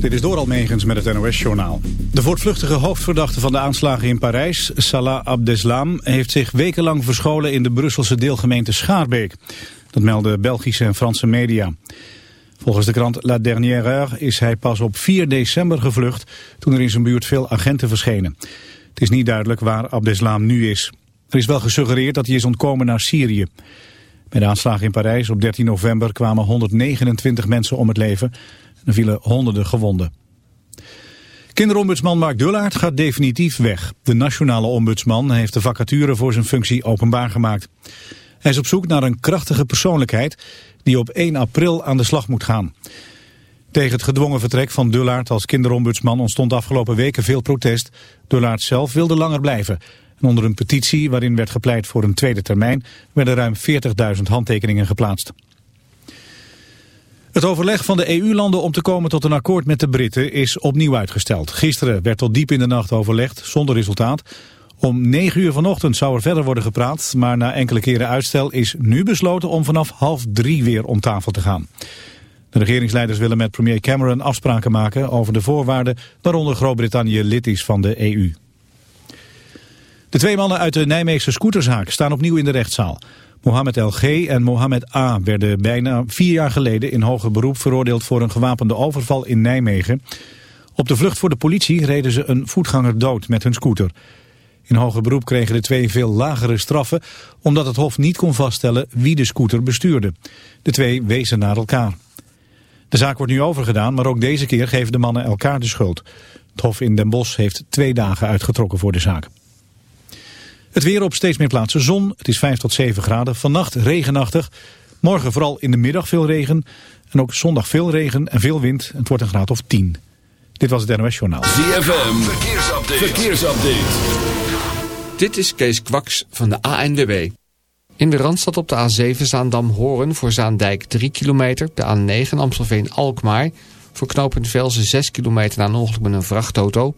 Dit is Doral Megens met het NOS-journaal. De voortvluchtige hoofdverdachte van de aanslagen in Parijs, Salah Abdeslam... heeft zich wekenlang verscholen in de Brusselse deelgemeente Schaarbeek. Dat melden Belgische en Franse media. Volgens de krant La Dernière Heure is hij pas op 4 december gevlucht... toen er in zijn buurt veel agenten verschenen. Het is niet duidelijk waar Abdeslam nu is. Er is wel gesuggereerd dat hij is ontkomen naar Syrië. Bij de aanslagen in Parijs op 13 november kwamen 129 mensen om het leven... Er vielen honderden gewonden. Kinderombudsman Mark Dullaert gaat definitief weg. De nationale ombudsman heeft de vacature voor zijn functie openbaar gemaakt. Hij is op zoek naar een krachtige persoonlijkheid die op 1 april aan de slag moet gaan. Tegen het gedwongen vertrek van Dullaert als kinderombudsman ontstond afgelopen weken veel protest. Dullaert zelf wilde langer blijven. En onder een petitie waarin werd gepleit voor een tweede termijn werden ruim 40.000 handtekeningen geplaatst. Het overleg van de EU-landen om te komen tot een akkoord met de Britten is opnieuw uitgesteld. Gisteren werd tot diep in de nacht overlegd, zonder resultaat. Om 9 uur vanochtend zou er verder worden gepraat, maar na enkele keren uitstel is nu besloten om vanaf half drie weer om tafel te gaan. De regeringsleiders willen met premier Cameron afspraken maken over de voorwaarden waaronder Groot-Brittannië lid is van de EU. De twee mannen uit de Nijmeegse scooterzaak staan opnieuw in de rechtszaal. Mohamed L.G. en Mohamed A. werden bijna vier jaar geleden in hoger beroep veroordeeld voor een gewapende overval in Nijmegen. Op de vlucht voor de politie reden ze een voetganger dood met hun scooter. In hoger beroep kregen de twee veel lagere straffen omdat het Hof niet kon vaststellen wie de scooter bestuurde. De twee wezen naar elkaar. De zaak wordt nu overgedaan, maar ook deze keer geven de mannen elkaar de schuld. Het Hof in Den Bosch heeft twee dagen uitgetrokken voor de zaak. Het weer op steeds meer plaatsen zon. Het is 5 tot 7 graden. Vannacht regenachtig. Morgen vooral in de middag veel regen. En ook zondag veel regen en veel wind. Het wordt een graad of 10. Dit was het NOS Journaal. ZFM. Verkeersupdate. Verkeersupdate. Dit is Kees Kwaks van de ANWB. In de Randstad op de A7 Zaandam-Horen voor Zaandijk 3 kilometer. De A9 Amstelveen-Alkmaar. Voor knooppunt Velsen 6 kilometer na een ongeluk met een vrachtauto...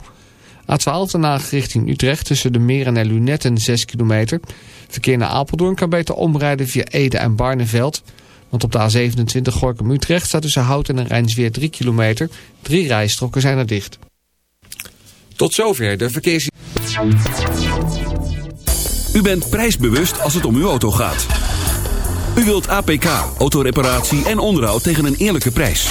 A12 daarna richting Utrecht tussen de Meren en Lunetten 6 kilometer. Verkeer naar Apeldoorn kan beter omrijden via Ede en Barneveld. Want op de A27 Gorkum-Utrecht staat tussen Houten en Rijnsweer 3 kilometer. Drie rijstroken zijn er dicht. Tot zover de verkeers... U bent prijsbewust als het om uw auto gaat. U wilt APK, autoreparatie en onderhoud tegen een eerlijke prijs.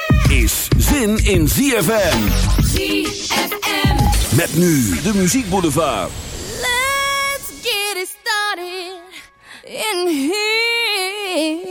Is zin in ZFM. ZFM. Met nu de Muziek Boulevard. Let's get it started in here.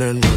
running.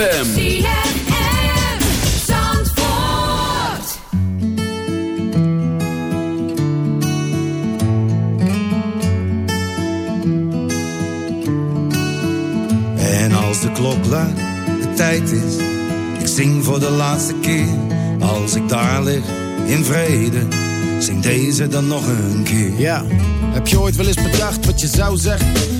ZFM. En als de klok luidt, de tijd is. Ik zing voor de laatste keer. Als ik daar lig, in vrede. Zing deze dan nog een keer. Ja, heb je ooit wel eens bedacht wat je zou zeggen?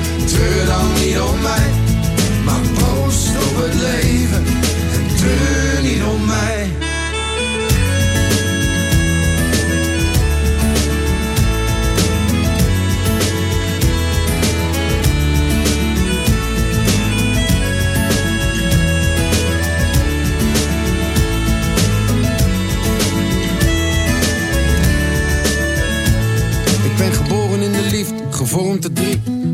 treur dan niet om mij. Maar proost op het leven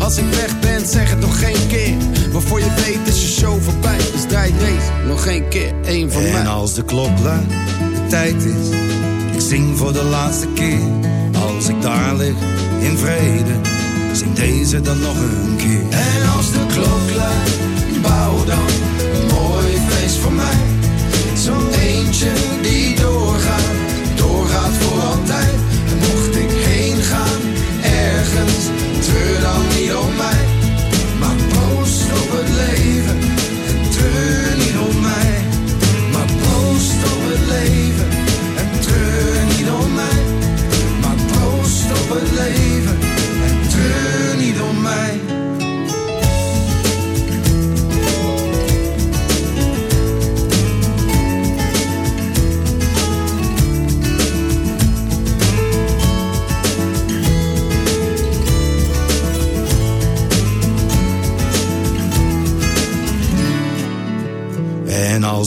Als ik weg ben, zeg het nog geen keer. Waarvoor je weet is je show voorbij. Dus draai deze nog geen keer, één van mij. En als de klok luidt, de tijd is. Ik zing voor de laatste keer. Als ik daar lig, in vrede. Zing deze dan nog een keer. En als de klok luidt, bouw dan een mooi feest voor mij.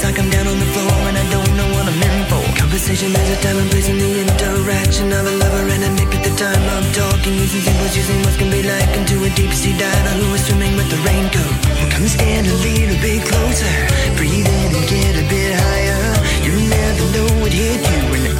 It's like I'm down on the floor and I don't know what I'm in for. Conversation is a time and place in the interaction of a lover and a nick at the time I'm talking. Using symbols, using what can be like into a deep sea diver who is swimming with the raincoat. Well, come stand a little bit closer, breathe in and get a bit higher. You never know what hit you when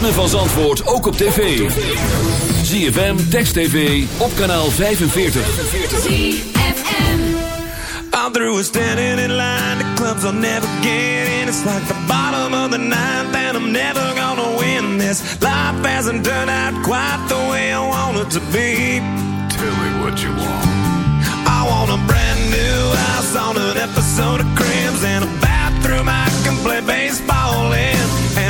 ritme van Zandvoort ook op tv. ZFM, Text TV, op kanaal 45. I'm through with standing in line. The clubs I'll never get in. It's like the bottom of the ninth, and I'm never gonna win this. Life hasn't turned out quite the way I want it to be. Tell me what you want. I want a brand new house on an episode of Cribs and a bathroom I can play baseball in, and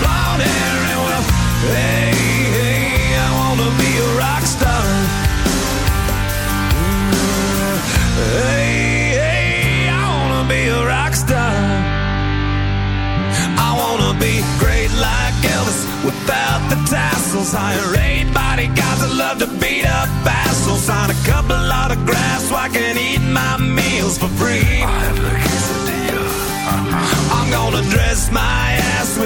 blonde hair and well, hey, hey, I wanna be a rock star. Mm, hey, hey, I wanna be a rock star. I wanna be great like Elvis without the tassels. Hire eight bodyguards that love to beat up assholes. On a couple autographs so I can eat my meals for free. I have the quesadilla. I'm gonna dress my ass with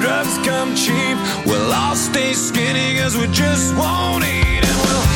drugs come cheap. We'll all stay skinny cause we just won't eat and we'll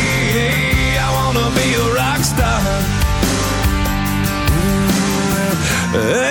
Hey,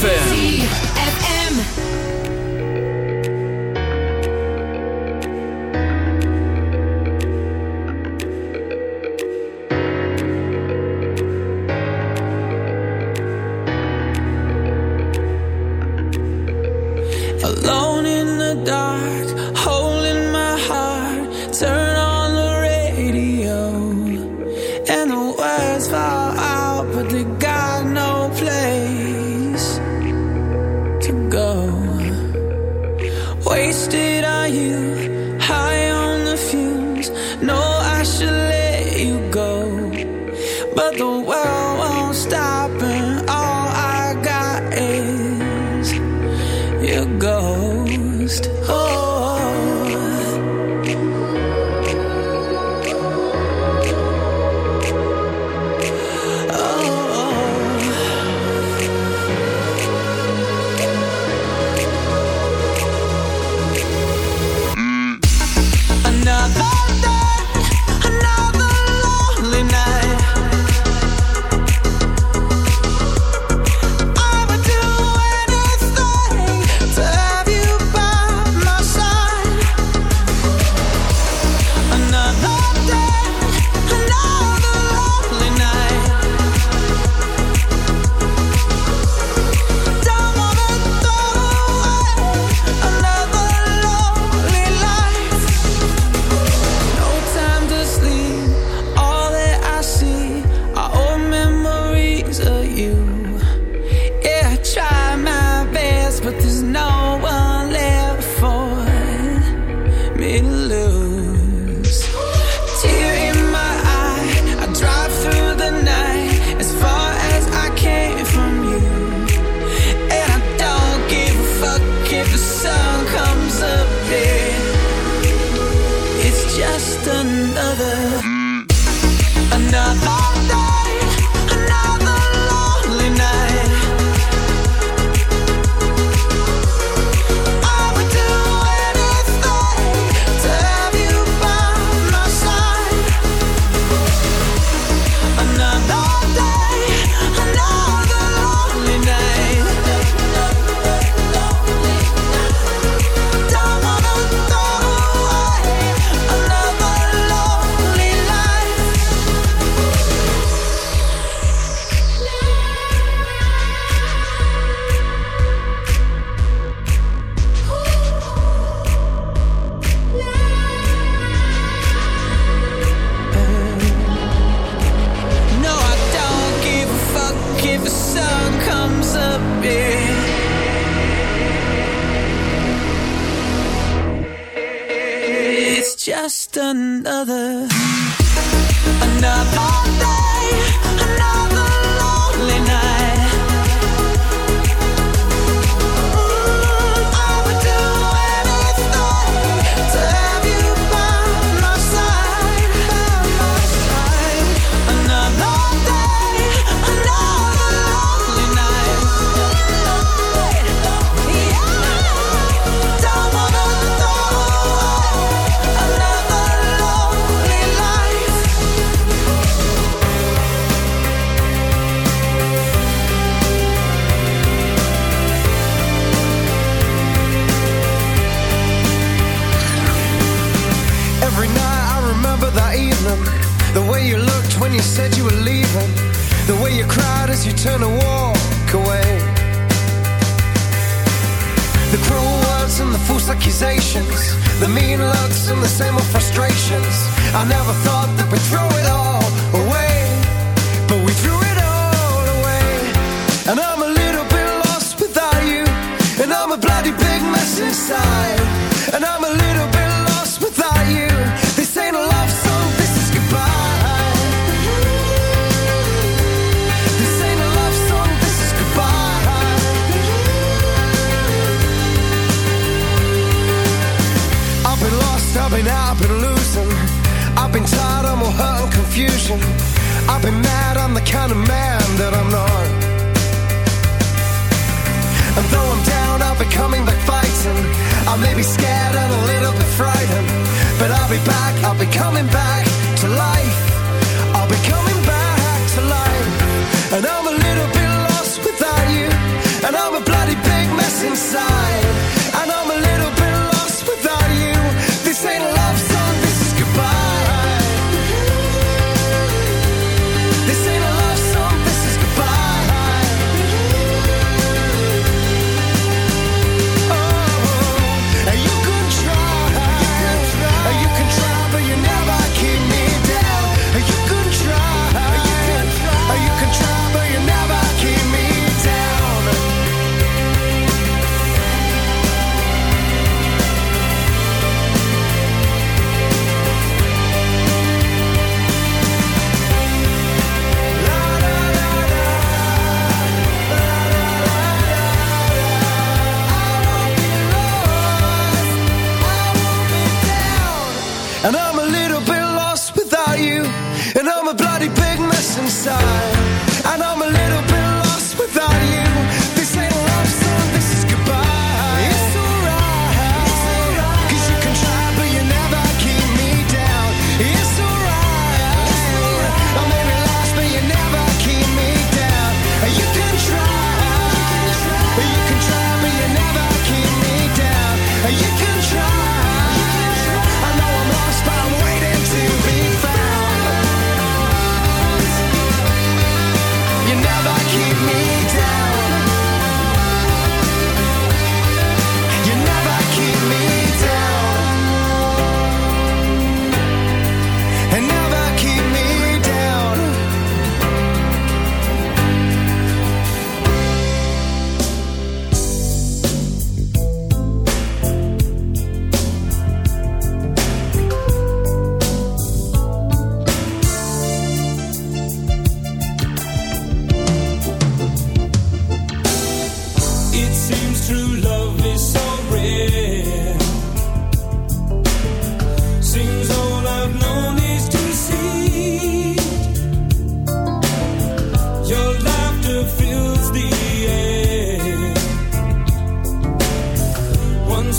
ZFM.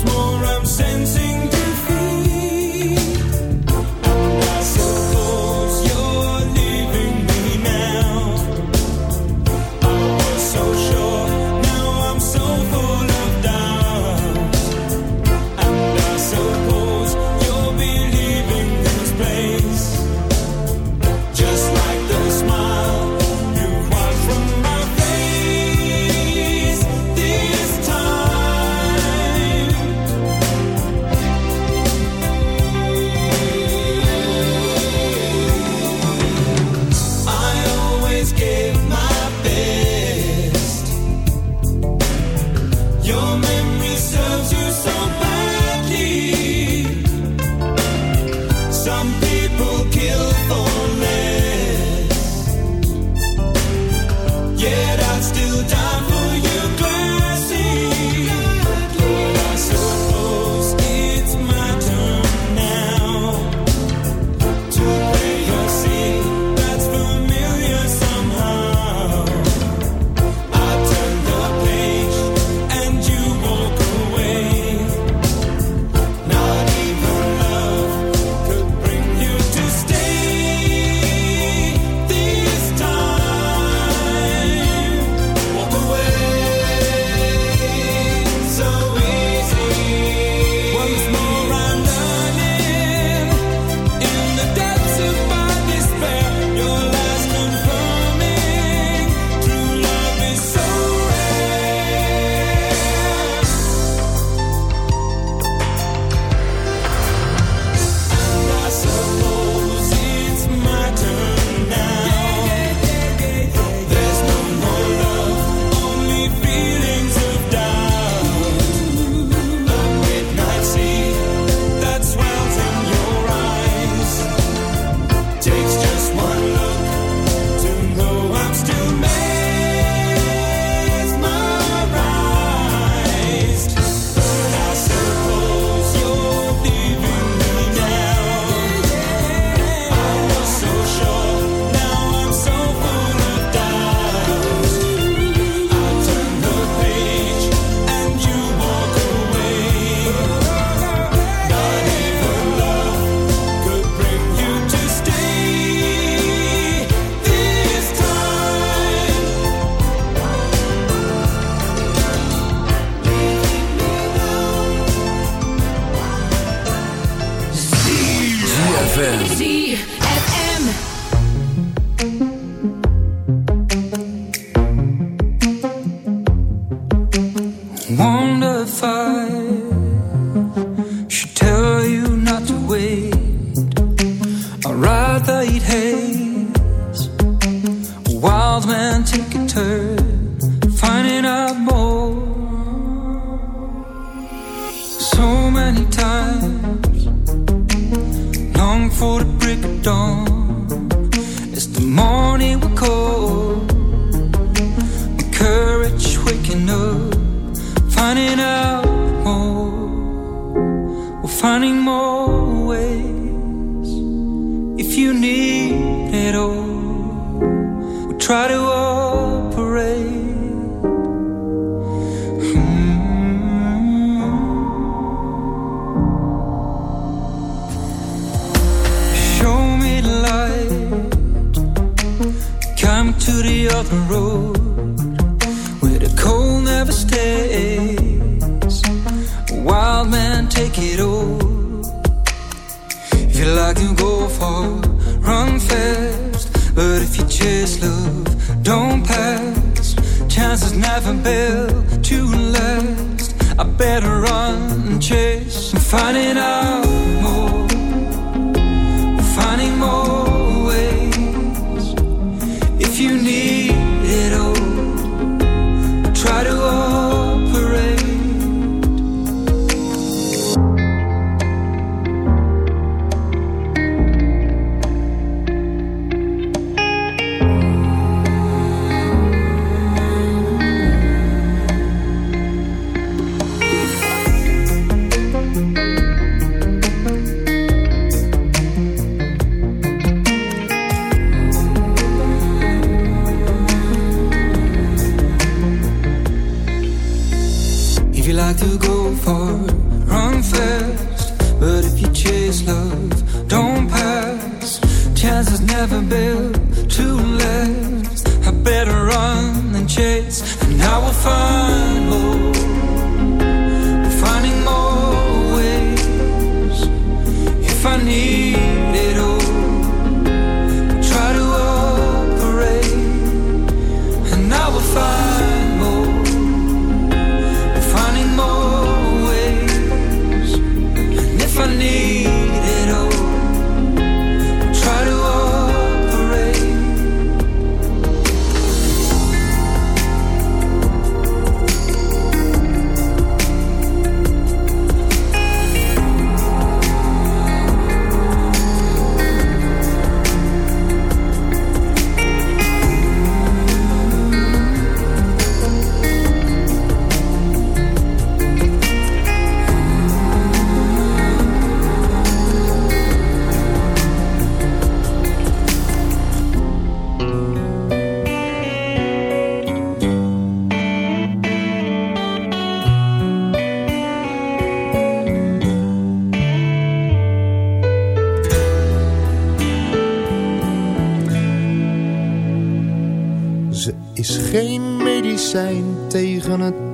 More I'm sensing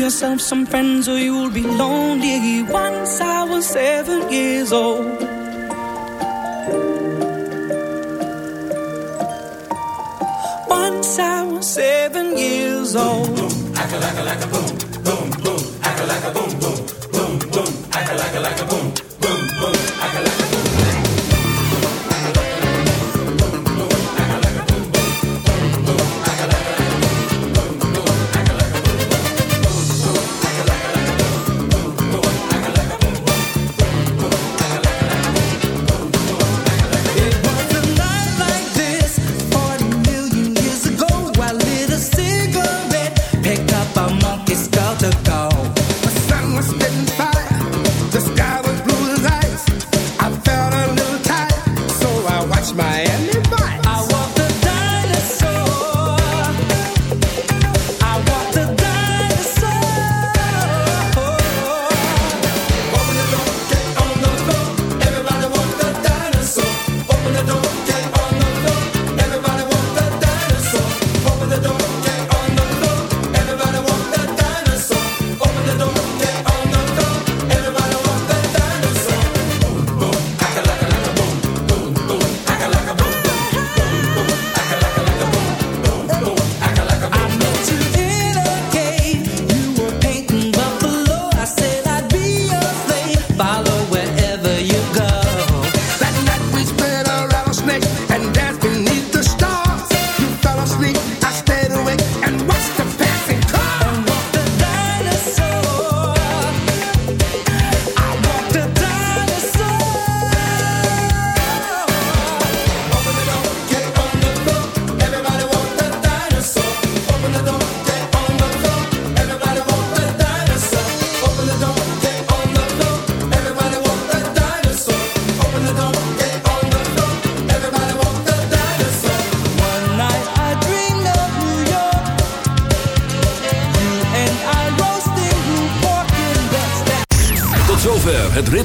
Yourself some friends or you'll be lonely. Once I was seven years old. Once I was seven years old. Acca like a like a boom, boom, boom. Acca like a boom, boom, boom,